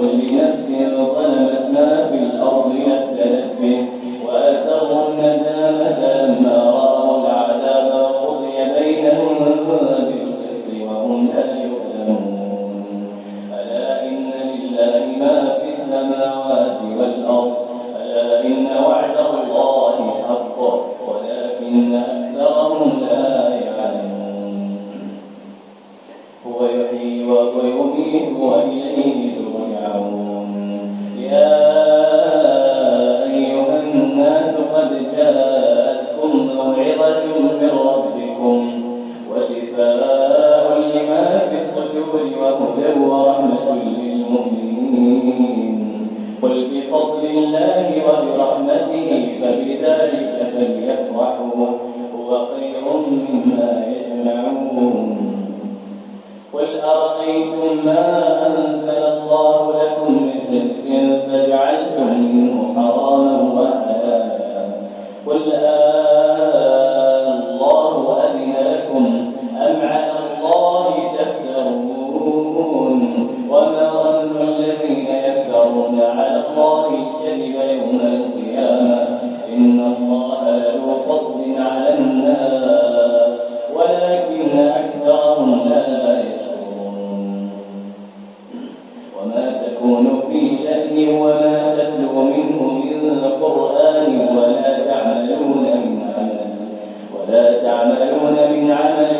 ولكل نفس ظلمت ما في الأرض افتدت به وأسروا الندامة لما رأوا العذاب وقضي بينهم بالقسط وهم لا يؤلمون ألا إن لله ما في السماوات والأرض ألا إن وعد الله حق ولكن أكثرهم لا يعلمون هو يحيي ويميت وإليه ترجعون خير مما يجمعون. قل أرأيتم ما وما ظن الذين على الله الكذب يوم القيامة إن الله له فضل على الناس ولكن أكثرهم لا وما في شأن وما تتلو منه من ولا تعملون من ولا تعملون من عمل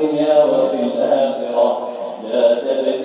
الدنيا وفي الآخرة. لا تبديل